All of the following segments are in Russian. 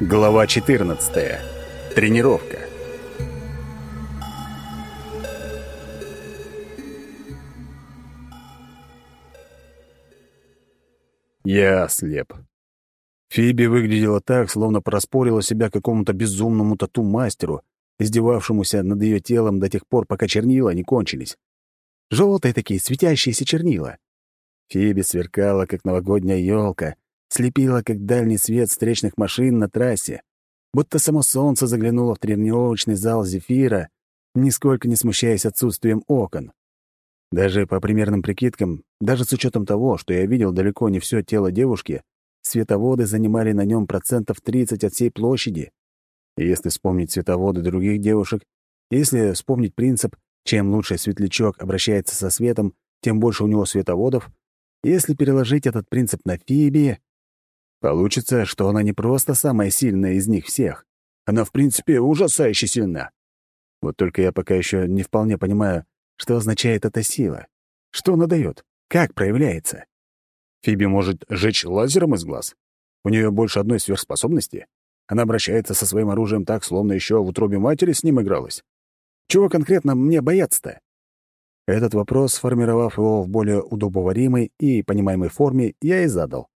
Глава 14. Тренировка. Я ослеп. Фиби выглядела так, словно проспорила себя какому-то безумному тату-мастеру, издевавшемуся над ее телом до тех пор, пока чернила не кончились. Желтые такие светящиеся чернила. Фиби сверкала, как новогодняя елка, слепила, как дальний свет встречных машин на трассе, будто само солнце заглянуло в тренировочный зал Зефира, нисколько не смущаясь отсутствием окон. Даже по примерным прикидкам, даже с учетом того, что я видел далеко не все тело девушки, световоды занимали на нем процентов 30 от всей площади. И если вспомнить световоды других девушек, если вспомнить принцип «чем лучше светлячок обращается со светом, тем больше у него световодов», если переложить этот принцип на Фиби, получится, что она не просто самая сильная из них всех. Она, в принципе, ужасающе сильна. Вот только я пока еще не вполне понимаю, что означает эта сила? Что она дает? Как проявляется? Фиби может жечь лазером из глаз? У нее больше одной сверхспособности? Она обращается со своим оружием так, словно еще в утробе матери с ним игралась. Чего конкретно мне бояться-то? Этот вопрос, сформировав его в более удобоваримой и понимаемой форме, я и задал.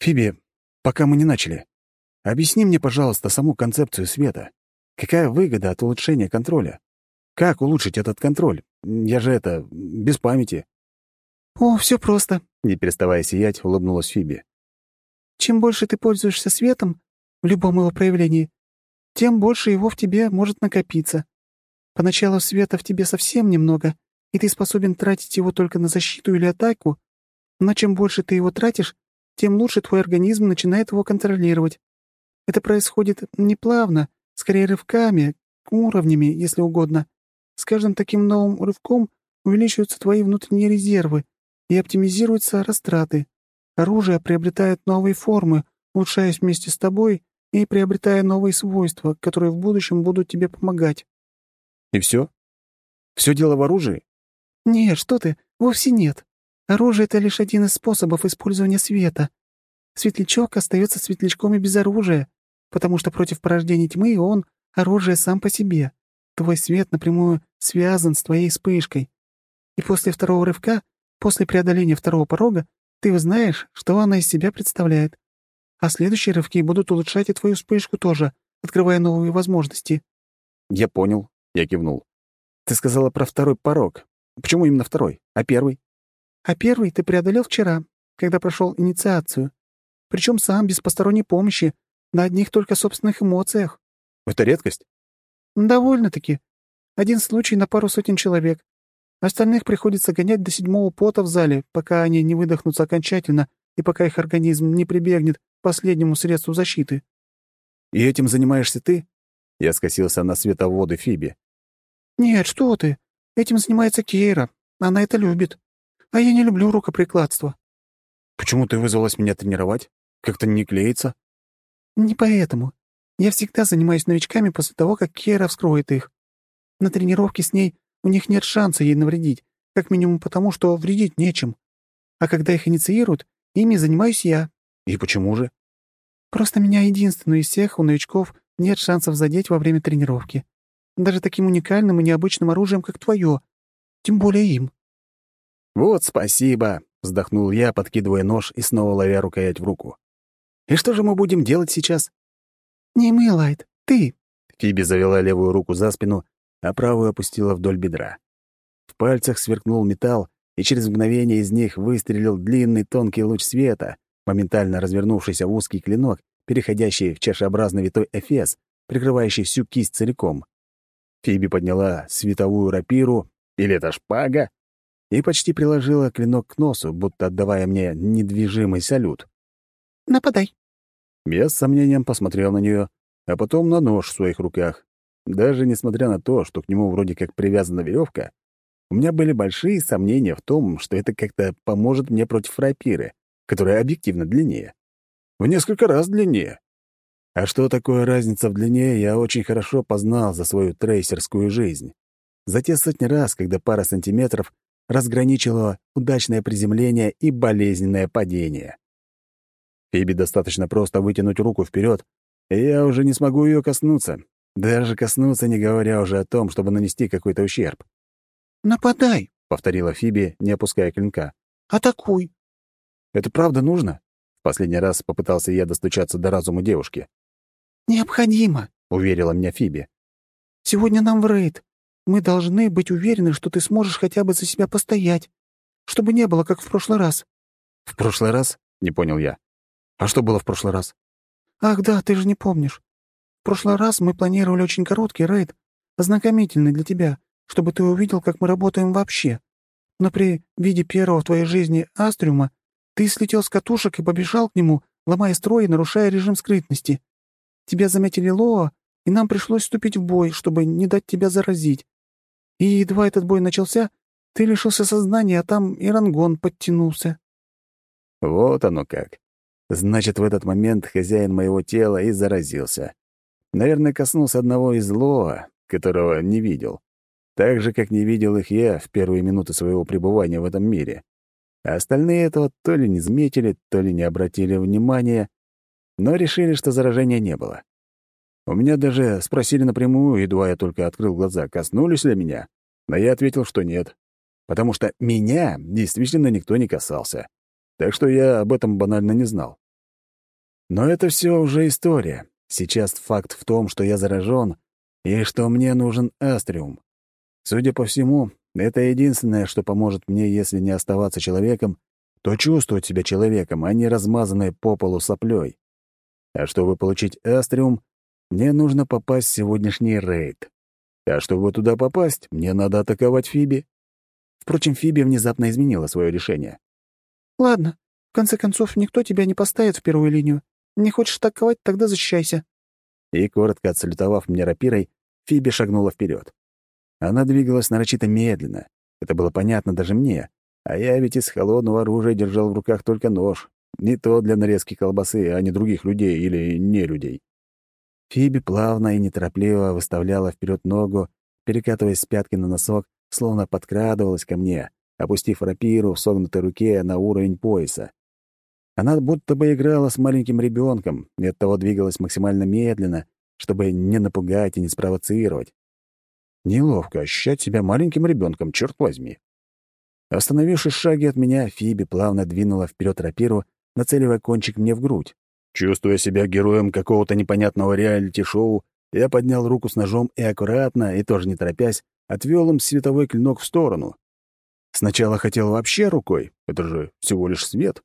«Фиби, пока мы не начали, объясни мне, пожалуйста, саму концепцию света. Какая выгода от улучшения контроля? Как улучшить этот контроль? Я же это, без памяти». «О, все просто», — не переставая сиять, улыбнулась Фиби. «Чем больше ты пользуешься светом, в любом его проявлении, тем больше его в тебе может накопиться. Поначалу света в тебе совсем немного, и ты способен тратить его только на защиту или атаку, но чем больше ты его тратишь, тем лучше твой организм начинает его контролировать. Это происходит не плавно, скорее рывками, уровнями, если угодно. С каждым таким новым рывком увеличиваются твои внутренние резервы и оптимизируются растраты. Оружие приобретает новые формы, улучшаясь вместе с тобой и приобретая новые свойства, которые в будущем будут тебе помогать. И все? Все дело в оружии? Нет, что ты, вовсе нет. Оружие — это лишь один из способов использования света. Светлячок остается светлячком и без оружия, потому что против порождения тьмы он — оружие сам по себе. Твой свет напрямую связан с твоей вспышкой. И после второго рывка, после преодоления второго порога, ты узнаешь, что она из себя представляет. А следующие рывки будут улучшать и твою вспышку тоже, открывая новые возможности. Я понял, я кивнул. Ты сказала про второй порог. Почему именно второй? А первый? А первый ты преодолел вчера, когда прошел инициацию. Причем сам, без посторонней помощи, на одних только собственных эмоциях. Это редкость? Довольно-таки. Один случай на пару сотен человек. Остальных приходится гонять до седьмого пота в зале, пока они не выдохнутся окончательно и пока их организм не прибегнет к последнему средству защиты. «И этим занимаешься ты?» Я скосился на световоды Фиби. «Нет, что ты. Этим занимается Кейра. Она это любит. А я не люблю рукоприкладство». «Почему ты вызвалась меня тренировать? Как-то не клеится». «Не поэтому. Я всегда занимаюсь новичками после того, как Кера вскроет их. На тренировке с ней у них нет шанса ей навредить, как минимум потому, что вредить нечем. А когда их инициируют, ими занимаюсь я. И почему же? Просто меня единственную из всех у новичков нет шансов задеть во время тренировки. Даже таким уникальным и необычным оружием, как твое. Тем более им. «Вот спасибо», — вздохнул я, подкидывая нож и снова ловя рукоять в руку. «И что же мы будем делать сейчас?» «Не мы, Лайт, ты!» Фиби завела левую руку за спину, а правую опустила вдоль бедра. В пальцах сверкнул металл, и через мгновение из них выстрелил длинный тонкий луч света, моментально развернувшийся в узкий клинок, переходящий в чашеобразный витой эфес, прикрывающий всю кисть целиком. Фиби подняла световую рапиру, или это шпага, и почти приложила клинок к носу, будто отдавая мне недвижимый салют. «Нападай», я с сомнением посмотрел на нее, а потом на нож в своих руках. Даже несмотря на то, что к нему вроде как привязана веревка, у меня были большие сомнения в том, что это как-то поможет мне против рапиры, которая объективно длиннее. В несколько раз длиннее. А что такое разница в длине, я очень хорошо познал за свою трейсерскую жизнь. За те сотни раз, когда пара сантиметров разграничила удачное приземление и болезненное падение. Фиби достаточно просто вытянуть руку вперед, и я уже не смогу ее коснуться. Даже коснуться, не говоря уже о том, чтобы нанести какой-то ущерб. «Нападай!» — повторила Фиби, не опуская клинка. «Атакуй!» «Это правда нужно?» В последний раз попытался я достучаться до разума девушки. «Необходимо», — уверила меня Фиби. «Сегодня нам в рейд. Мы должны быть уверены, что ты сможешь хотя бы за себя постоять, чтобы не было, как в прошлый раз». «В прошлый раз?» — не понял я. «А что было в прошлый раз?» «Ах да, ты же не помнишь. В прошлый раз мы планировали очень короткий рейд, ознакомительный для тебя, чтобы ты увидел, как мы работаем вообще. Но при виде первого в твоей жизни астриума ты слетел с катушек и побежал к нему, ломая строй и нарушая режим скрытности. Тебя заметили Лоа, и нам пришлось вступить в бой, чтобы не дать тебя заразить. И едва этот бой начался, ты лишился сознания, а там и Рангон подтянулся». Вот оно как. Значит, в этот момент хозяин моего тела и заразился. Наверное, коснулся одного из Лоа, которого не видел. Так же, как не видел их я в первые минуты своего пребывания в этом мире. А остальные этого то ли не заметили, то ли не обратили внимания, но решили, что заражения не было. У меня даже спросили напрямую, едва я только открыл глаза, коснулись ли меня. Но я ответил, что нет. Потому что меня действительно никто не касался. Так что я об этом банально не знал. Но это все уже история. Сейчас факт в том, что я заражен и что мне нужен астриум. Судя по всему, это единственное, что поможет мне, если не оставаться человеком, то чувствовать себя человеком, а не размазанной по полу соплей. А чтобы получить астриум, мне нужно попасть в сегодняшний рейд. А чтобы туда попасть, мне надо атаковать Фиби. Впрочем, Фиби внезапно изменила свое решение. «Ладно, в конце концов, никто тебя не поставит в первую линию. Не хочешь атаковать, тогда защищайся». И, коротко отсалютовав мне рапирой, Фиби шагнула вперед. Она двигалась нарочито медленно. Это было понятно даже мне. А я ведь из холодного оружия держал в руках только нож. Не то для нарезки колбасы, а не других людей или не людей. Фиби плавно и неторопливо выставляла вперед ногу, перекатываясь с пятки на носок, словно подкрадывалась ко мне, опустив рапиру в согнутой руке на уровень пояса. Она будто бы играла с маленьким ребенком и оттого двигалась максимально медленно, чтобы не напугать и не спровоцировать. Неловко ощущать себя маленьким ребенком, черт возьми. Остановившись в шаге от меня, Фиби плавно двинула вперед рапиру, нацеливая кончик мне в грудь. Чувствуя себя героем какого-то непонятного реалити-шоу, я поднял руку с ножом и аккуратно, и тоже не торопясь, отвел им световой клинок в сторону. Сначала хотел вообще рукой, это же всего лишь свет.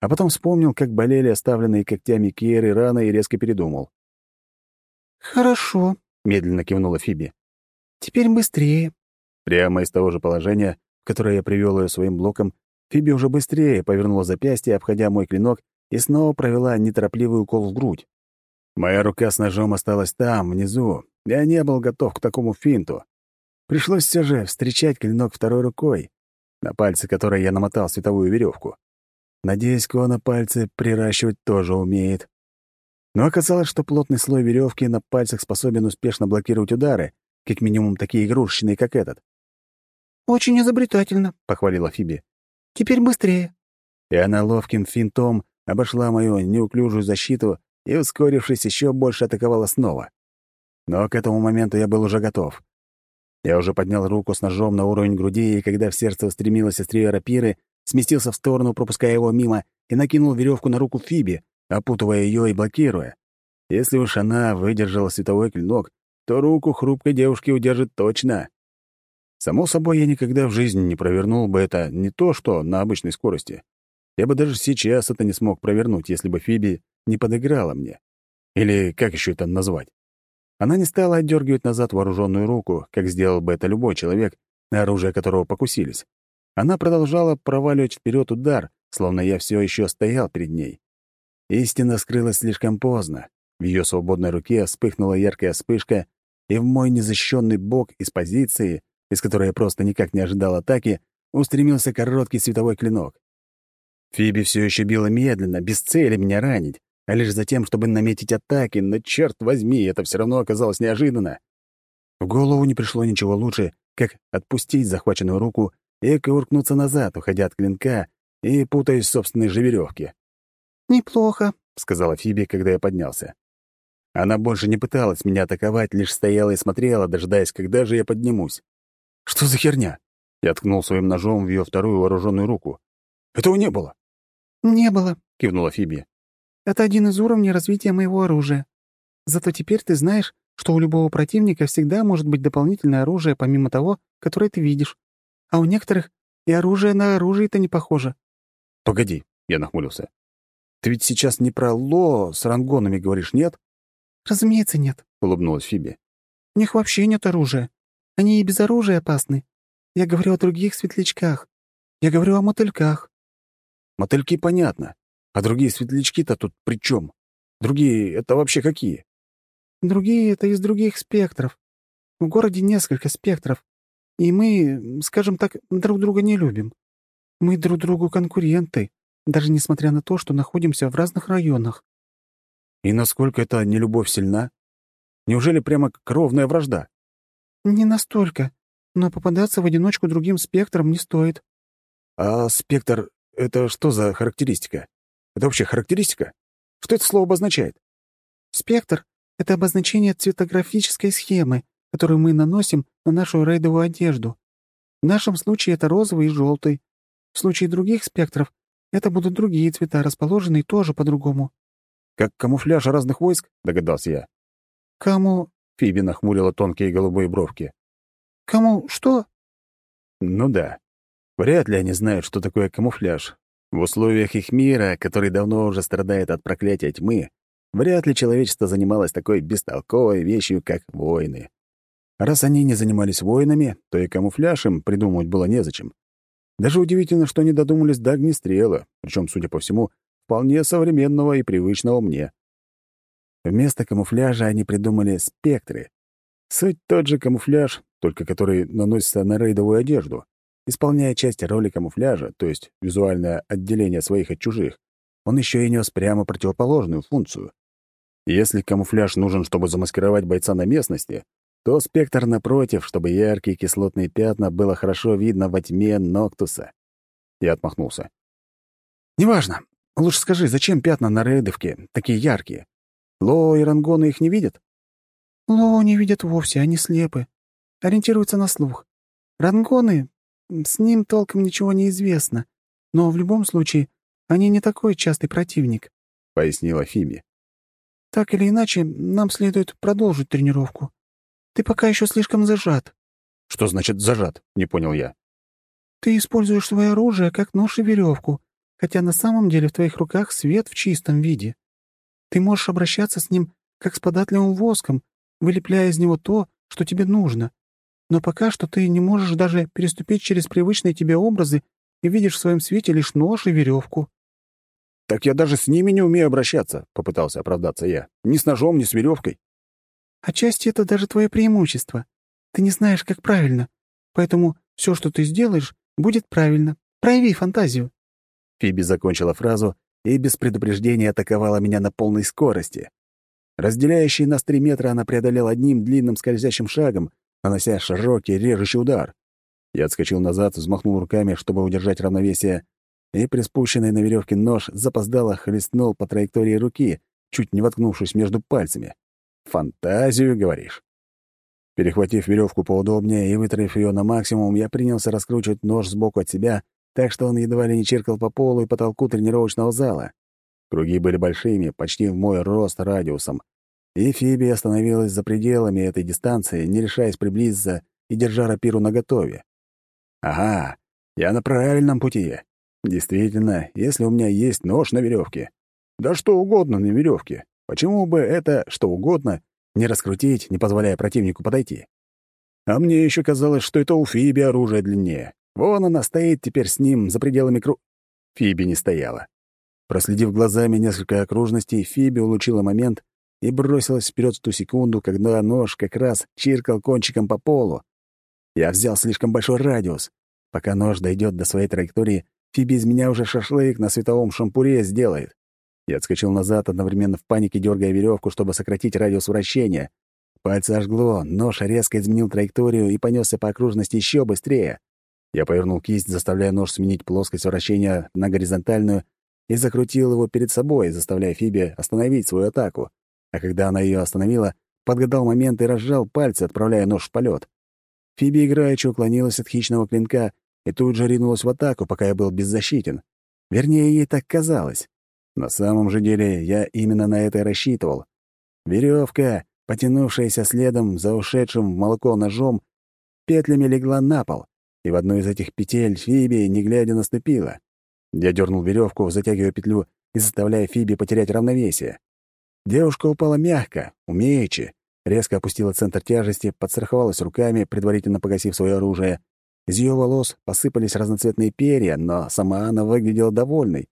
А потом вспомнил, как болели оставленные когтями Киеры раны и резко передумал. «Хорошо», — медленно кивнула Фиби. «Теперь быстрее». Прямо из того же положения, в которое я привел ее своим блоком, Фиби уже быстрее повернула запястье, обходя мой клинок и снова провела неторопливый укол в грудь. Моя рука с ножом осталась там, внизу. Я не был готов к такому финту. Пришлось все же встречать клинок второй рукой, на пальце которой я намотал световую веревку. Надеюсь, Ко на пальцы приращивать тоже умеет. Но оказалось, что плотный слой веревки на пальцах способен успешно блокировать удары, как минимум такие игрушечные, как этот. «Очень изобретательно», — похвалила Фиби. «Теперь быстрее». И она ловким финтом обошла мою неуклюжую защиту и, ускорившись, еще больше атаковала снова. Но к этому моменту я был уже готов. Я уже поднял руку с ножом на уровень груди, и когда в сердце устремилось острие рапиры, сместился в сторону, пропуская его мимо, и накинул веревку на руку Фиби, опутывая ее и блокируя. Если уж она выдержала световой клинок, то руку хрупкой девушки удержит точно. Само собой, я никогда в жизни не провернул бы это не то что на обычной скорости. Я бы даже сейчас это не смог провернуть, если бы Фиби не подыграла мне. Или как еще это назвать? Она не стала отдергивать назад вооруженную руку, как сделал бы это любой человек, на оружие которого покусились. Она продолжала проваливать вперед удар, словно я все еще стоял перед ней. Истина скрылась слишком поздно. В ее свободной руке вспыхнула яркая вспышка, и в мой незащищенный бок из позиции, из которой я просто никак не ожидал атаки, устремился короткий световой клинок. Фиби все еще била медленно, без цели меня ранить, а лишь за тем, чтобы наметить атаки, но, черт возьми, это все равно оказалось неожиданно. В голову не пришло ничего лучше, как отпустить захваченную руку и кувыркнуться назад, уходя от клинка и путаясь в собственной же веревке. «Неплохо», — сказала Фиби, когда я поднялся. Она больше не пыталась меня атаковать, лишь стояла и смотрела, дожидаясь, когда же я поднимусь. «Что за херня?» Я ткнул своим ножом в ее вторую вооруженную руку. «Этого не было». «Не было», — кивнула Фиби. «Это один из уровней развития моего оружия. Зато теперь ты знаешь, что у любого противника всегда может быть дополнительное оружие, помимо того, которое ты видишь. А у некоторых и оружие на оружие-то не похоже». «Погоди», — я нахмурился. «Ты ведь сейчас не про Ло с рангонами говоришь, нет?» «Разумеется, нет», — улыбнулась Фиби. «У них вообще нет оружия. Они и без оружия опасны. Я говорю о других светлячках. Я говорю о мотыльках». «Мотыльки понятно. А другие светлячки-то тут при чем? Другие — это вообще какие?» «Другие — это из других спектров. В городе несколько спектров. И мы, скажем так, друг друга не любим. Мы друг другу конкуренты, даже несмотря на то, что находимся в разных районах». «И насколько эта нелюбовь сильна? Неужели прямо кровная вражда?» «Не настолько но попадаться в одиночку другим спектром не стоит. А спектр — это что за характеристика? Это вообще характеристика? Что это слово обозначает? Спектр — это обозначение цветографической схемы, которую мы наносим на нашу рейдовую одежду. В нашем случае это розовый и желтый. В случае других спектров это будут другие цвета, расположенные тоже по-другому. «Как камуфляж разных войск?» — догадался я. «Кому...» — Фиби нахмурила тонкие голубые бровки. «Кому что?» «Ну да. Вряд ли они знают, что такое камуфляж. В условиях их мира, который давно уже страдает от проклятия тьмы, вряд ли человечество занималось такой бестолковой вещью, как войны. Раз они не занимались войнами, то и камуфляж им придумывать было незачем. Даже удивительно, что они додумались до огнестрела, причем, судя по всему, вполне современного и привычного мне. Вместо камуфляжа они придумали спектры. Суть тот же камуфляж, только который наносится на рейдовую одежду. Исполняя часть роли камуфляжа, то есть визуальное отделение своих от чужих, он еще и нес прямо противоположную функцию. Если камуфляж нужен, чтобы замаскировать бойца на местности, то спектр напротив, чтобы яркие кислотные пятна было хорошо видно во тьме Ноктуса. Я отмахнулся. «Неважно. Лучше скажи, зачем пятна на рейдовке такие яркие? Ло и Рангоны их не видят?» «Ло не видят вовсе, они слепы ориентируется на слух. Рангоны, с ним толком ничего не известно, но в любом случае они не такой частый противник», — пояснила Фиби. «Так или иначе, нам следует продолжить тренировку. Ты пока еще слишком зажат». «Что значит «зажат»?» — не понял я. «Ты используешь свое оружие как нож и веревку, хотя на самом деле в твоих руках свет в чистом виде. Ты можешь обращаться с ним как с податливым воском, вылепляя из него то, что тебе нужно. Но пока что ты не можешь даже переступить через привычные тебе образы и видишь в своем свете лишь нож и веревку. «Так я даже с ними не умею обращаться», — попытался оправдаться я. «Ни с ножом, ни с веревкой». «Отчасти это даже твое преимущество. Ты не знаешь, как правильно. Поэтому все, что ты сделаешь, будет правильно. Прояви фантазию». Фиби закончила фразу и без предупреждения атаковала меня на полной скорости. Разделяющие нас три метра она преодолела одним длинным скользящим шагом, нанося широкий режущий удар. Я отскочил назад, взмахнул руками, чтобы удержать равновесие, и приспущенный на веревке нож запоздало хлестнул по траектории руки, чуть не воткнувшись между пальцами. «Фантазию, говоришь?» Перехватив веревку поудобнее и вытравив ее на максимум, я принялся раскручивать нож сбоку от себя, так что он едва ли не чиркал по полу и потолку тренировочного зала. Круги были большими, почти в мой рост радиусом, и Фиби остановилась за пределами этой дистанции, не решаясь приблизиться и держа рапиру наготове. «Ага, я на правильном пути. Действительно, если у меня есть нож на веревке, да что угодно на веревке, почему бы это что угодно не раскрутить, не позволяя противнику подойти? А мне еще казалось, что это у Фиби оружие длиннее. Вон она стоит теперь с ним за пределами кру... Фиби не стояла. Проследив глазами несколько окружностей, Фиби улучила момент и бросилась вперед в ту секунду, когда нож как раз чиркал кончиком по полу. Я взял слишком большой радиус. Пока нож дойдет до своей траектории, Фиби из меня уже шашлык на световом шампуре сделает. Я отскочил назад, одновременно в панике дергая веревку, чтобы сократить радиус вращения. Пальцы ожгло, нож резко изменил траекторию и понесся по окружности еще быстрее. Я повернул кисть, заставляя нож сменить плоскость вращения на горизонтальную, и закрутил его перед собой, заставляя Фиби остановить свою атаку. А когда она ее остановила, подгадал момент и разжал пальцы, отправляя нож в полет. Фиби играючи уклонилась от хищного клинка и тут же ринулась в атаку, пока я был беззащитен. Вернее, ей так казалось. На самом же деле я именно на это и рассчитывал. Веревка, потянувшаяся следом за ушедшим в молоко ножом, петлями легла на пол, и в одну из этих петель Фиби, не глядя, наступила. Я дернул веревку, затягивая петлю и заставляя Фиби потерять равновесие. Девушка упала мягко, умеючи, резко опустила центр тяжести, подстраховалась руками, предварительно погасив свое оружие. Из ее волос посыпались разноцветные перья, но сама она выглядела довольной.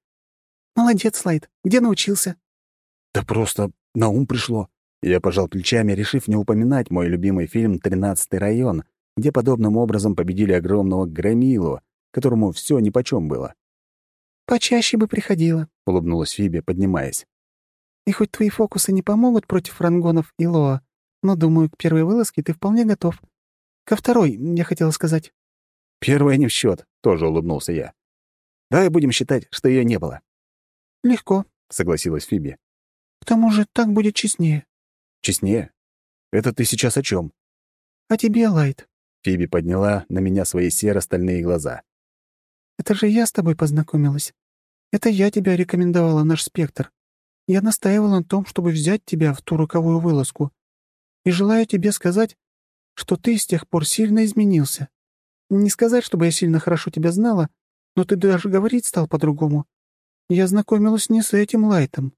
«Молодец, Слайд. Где научился?» «Да просто на ум пришло». Я пожал плечами, решив не упоминать мой любимый фильм «Тринадцатый район», где подобным образом победили огромного громилу, которому все нипочем было. «Почаще бы приходила», — улыбнулась Фиби, поднимаясь. «И хоть твои фокусы не помогут против рангонов и лоа, но, думаю, к первой вылазке ты вполне готов. Ко второй, я хотела сказать». «Первая не в счет, тоже улыбнулся я. «Давай будем считать, что ее не было». «Легко», — согласилась Фиби. «К тому же так будет честнее». «Честнее? Это ты сейчас о чем? «О тебе, Лайт». Фиби подняла на меня свои серо-стальные глаза. Это же я с тобой познакомилась. Это я тебя рекомендовала, наш спектр. Я настаивала на том, чтобы взять тебя в ту роковую вылазку. И желаю тебе сказать, что ты с тех пор сильно изменился. Не сказать, чтобы я сильно хорошо тебя знала, но ты даже говорить стал по-другому. Я знакомилась не с этим Лайтом.